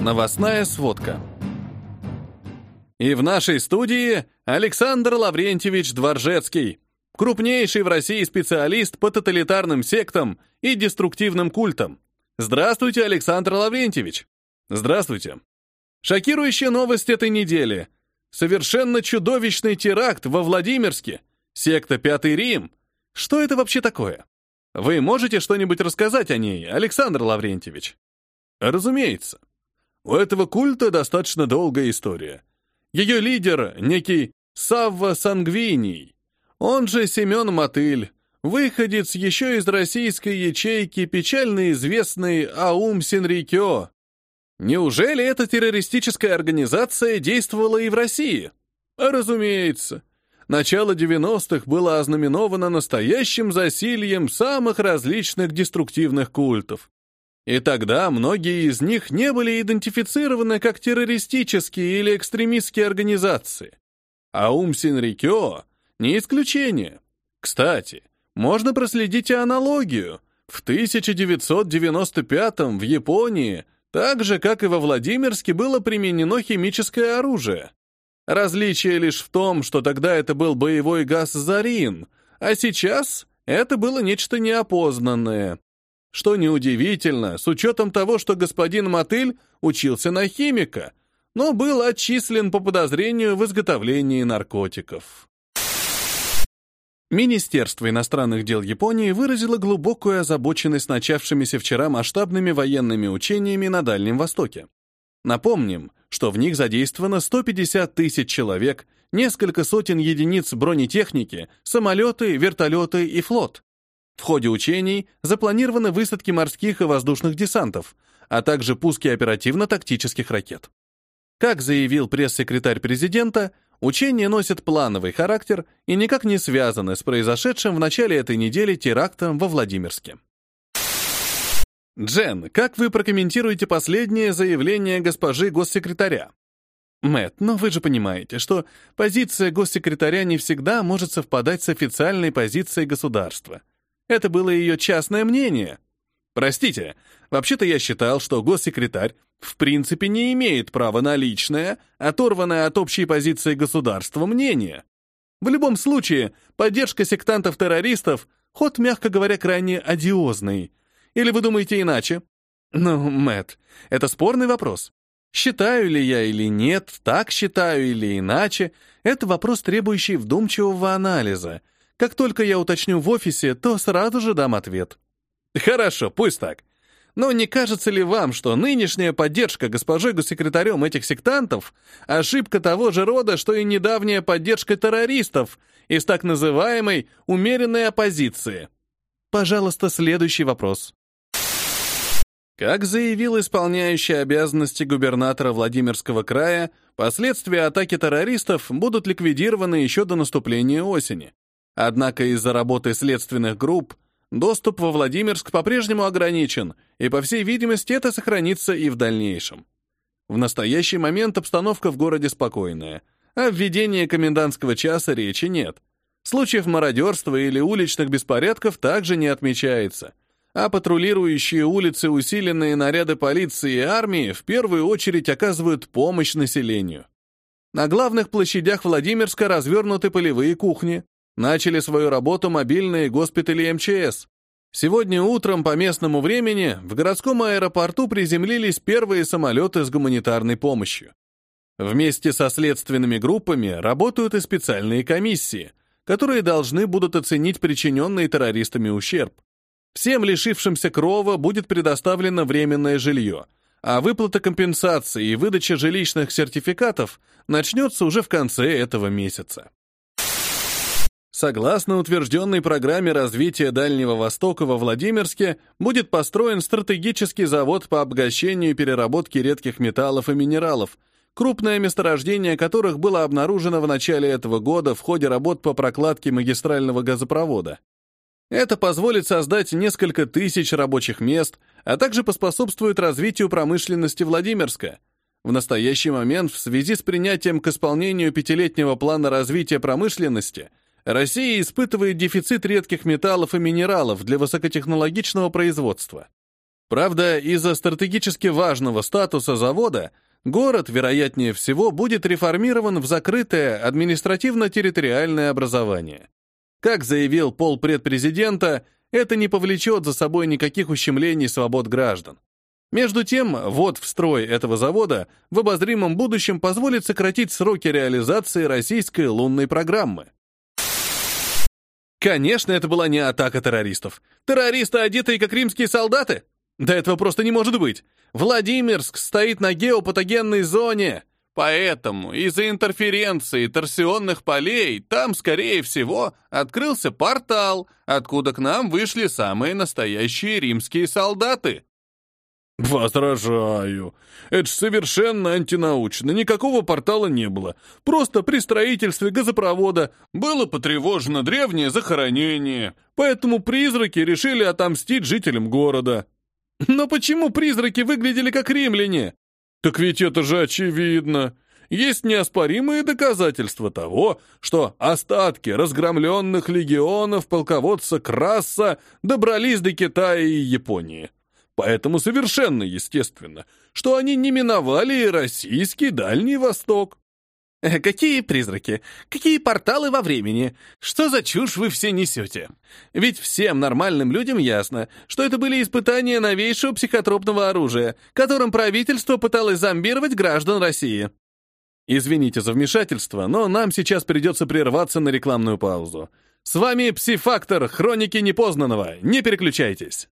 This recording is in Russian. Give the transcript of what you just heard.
Новостная сводка. И в нашей студии Александр Лаврентьевич Дворжецкий, крупнейший в России специалист по тоталитарным сектам и деструктивным культам. Здравствуйте, Александр Лаврентьевич. Здравствуйте. Шокирующая новость этой недели. Совершенно чудовищный теракт во Владимирске. Секта Пятый Рим. Что это вообще такое? Вы можете что-нибудь рассказать о ней, Александр Лаврентьевич? Разумеется. У этого культа достаточно долгая история. Ее лидер, некий Савва Сангвиний, он же Семен Мотыль, выходец еще из российской ячейки печально известный Аум Синрикё. Неужели эта террористическая организация действовала и в России? Разумеется. Начало 90-х было ознаменовано настоящим засильем самых различных деструктивных культов. И тогда многие из них не были идентифицированы как террористические или экстремистские организации. А Ум Синрикё — не исключение. Кстати, можно проследить и аналогию. В 1995 в Японии, так же, как и во Владимирске, было применено химическое оружие. Различие лишь в том, что тогда это был боевой газ «Зарин», а сейчас это было нечто неопознанное. Что неудивительно, с учетом того, что господин Мотыль учился на химика, но был отчислен по подозрению в изготовлении наркотиков. Министерство иностранных дел Японии выразило глубокую озабоченность начавшимися вчера масштабными военными учениями на Дальнем Востоке. Напомним, что в них задействовано 150 тысяч человек, несколько сотен единиц бронетехники, самолеты, вертолеты и флот. В ходе учений запланированы высадки морских и воздушных десантов, а также пуски оперативно-тактических ракет. Как заявил пресс-секретарь президента, учения носят плановый характер и никак не связаны с произошедшим в начале этой недели терактом во Владимирске. Джен, как вы прокомментируете последнее заявление госпожи госсекретаря? Мэт, но вы же понимаете, что позиция госсекретаря не всегда может совпадать с официальной позицией государства. Это было ее частное мнение. Простите, вообще-то я считал, что госсекретарь в принципе не имеет права на личное, оторванное от общей позиции государства мнение. В любом случае, поддержка сектантов-террористов — ход, мягко говоря, крайне одиозный. Или вы думаете иначе? Ну, Мэтт, это спорный вопрос. Считаю ли я или нет, так считаю или иначе, это вопрос, требующий вдумчивого анализа, как только я уточню в офисе, то сразу же дам ответ. Хорошо, пусть так. Но не кажется ли вам, что нынешняя поддержка госпожи госсекретарем этих сектантов — ошибка того же рода, что и недавняя поддержка террористов из так называемой умеренной оппозиции? Пожалуйста, следующий вопрос. Как заявил исполняющий обязанности губернатора Владимирского края, последствия атаки террористов будут ликвидированы еще до наступления осени. Однако из-за работы следственных групп доступ во Владимирск по-прежнему ограничен, и, по всей видимости, это сохранится и в дальнейшем. В настоящий момент обстановка в городе спокойная, а введение комендантского часа речи нет. Случаев мародерства или уличных беспорядков также не отмечается, а патрулирующие улицы усиленные наряды полиции и армии в первую очередь оказывают помощь населению. На главных площадях Владимирска развернуты полевые кухни, Начали свою работу мобильные госпитали МЧС. Сегодня утром по местному времени в городском аэропорту приземлились первые самолеты с гуманитарной помощью. Вместе со следственными группами работают и специальные комиссии, которые должны будут оценить причиненный террористами ущерб. Всем лишившимся крова будет предоставлено временное жилье, а выплата компенсации и выдача жилищных сертификатов начнется уже в конце этого месяца. Согласно утвержденной программе развития Дальнего Востока во Владимирске, будет построен стратегический завод по обогащению и переработке редких металлов и минералов, крупное месторождение которых было обнаружено в начале этого года в ходе работ по прокладке магистрального газопровода. Это позволит создать несколько тысяч рабочих мест, а также поспособствует развитию промышленности Владимирска. В настоящий момент в связи с принятием к исполнению пятилетнего плана развития промышленности – Россия испытывает дефицит редких металлов и минералов для высокотехнологичного производства. Правда, из-за стратегически важного статуса завода город, вероятнее всего, будет реформирован в закрытое административно-территориальное образование. Как заявил полпред президента, это не повлечет за собой никаких ущемлений свобод граждан. Между тем, вот в строй этого завода в обозримом будущем позволит сократить сроки реализации российской лунной программы. Конечно, это была не атака террористов. Террористы, одетые как римские солдаты? Да этого просто не может быть. Владимирск стоит на геопатогенной зоне. Поэтому из-за интерференции торсионных полей там, скорее всего, открылся портал, откуда к нам вышли самые настоящие римские солдаты. «Возражаю. Это ж совершенно антинаучно. Никакого портала не было. Просто при строительстве газопровода было потревожено древнее захоронение. Поэтому призраки решили отомстить жителям города». «Но почему призраки выглядели как римляне?» «Так ведь это же очевидно. Есть неоспоримые доказательства того, что остатки разгромленных легионов полководца Краса добрались до Китая и Японии». Поэтому совершенно естественно, что они не миновали и российский Дальний Восток. Э, какие призраки? Какие порталы во времени? Что за чушь вы все несете? Ведь всем нормальным людям ясно, что это были испытания новейшего психотропного оружия, которым правительство пыталось зомбировать граждан России. Извините за вмешательство, но нам сейчас придется прерваться на рекламную паузу. С вами Псифактор, хроники непознанного. Не переключайтесь.